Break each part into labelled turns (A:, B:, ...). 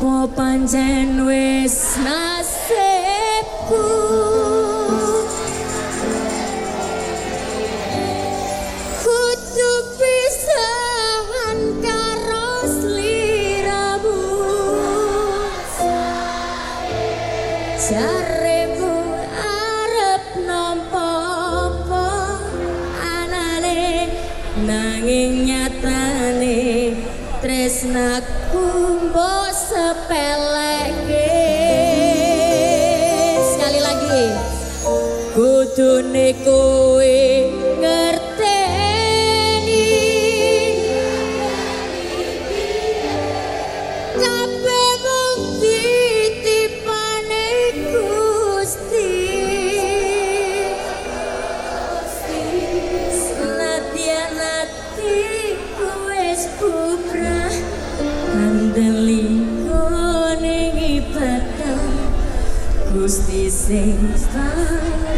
A: opo panjen wis nasibku? Kudu pisahan karo sliramu. Nanging nyatane tresnaku. kudune ku these things.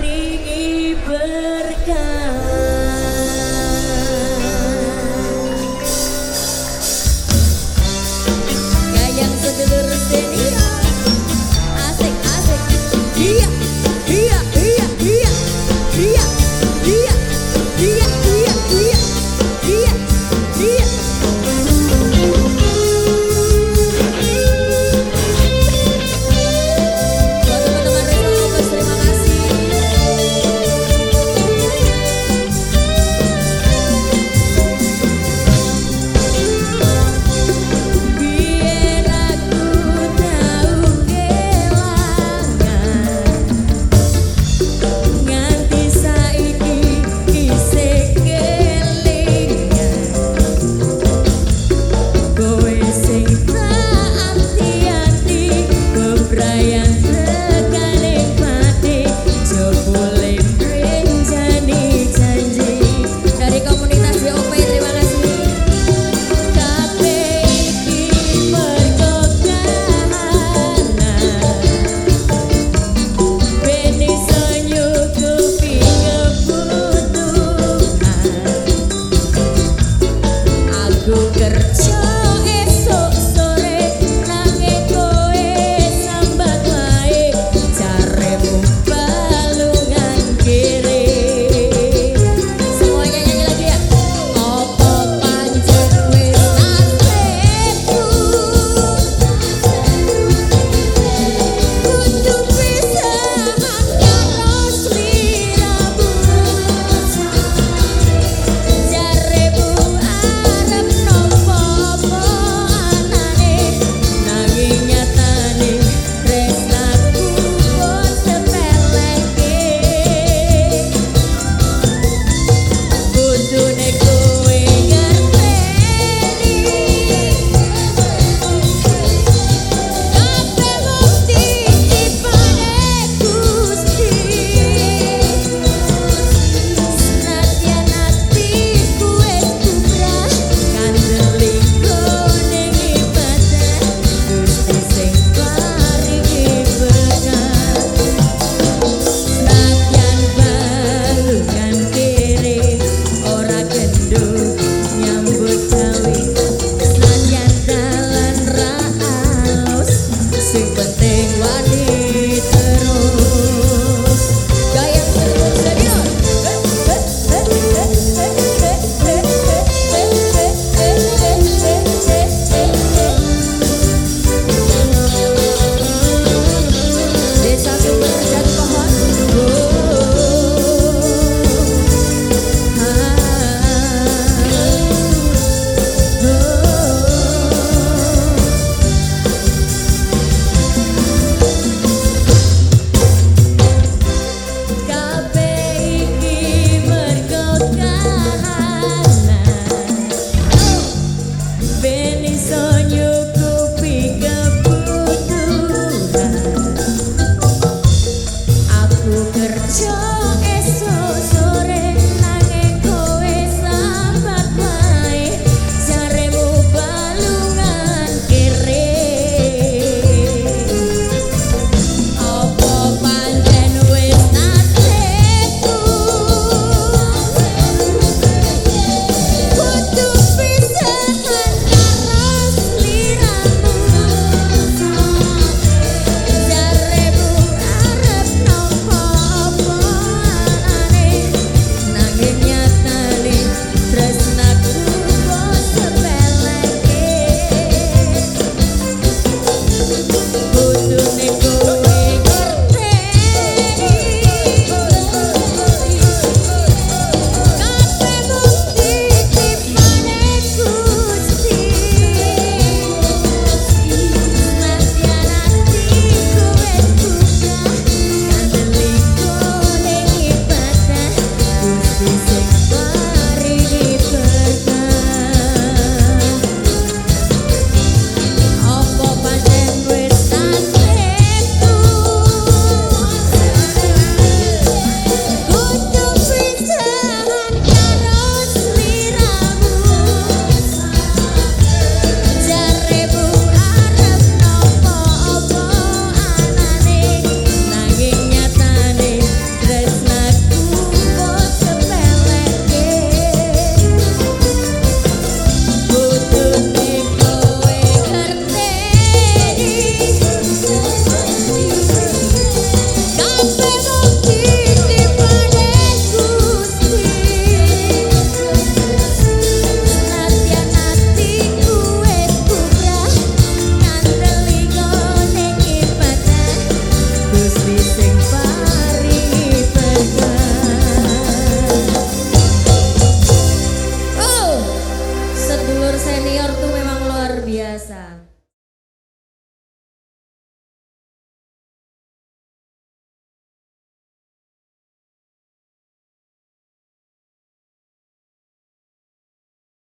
B: basah.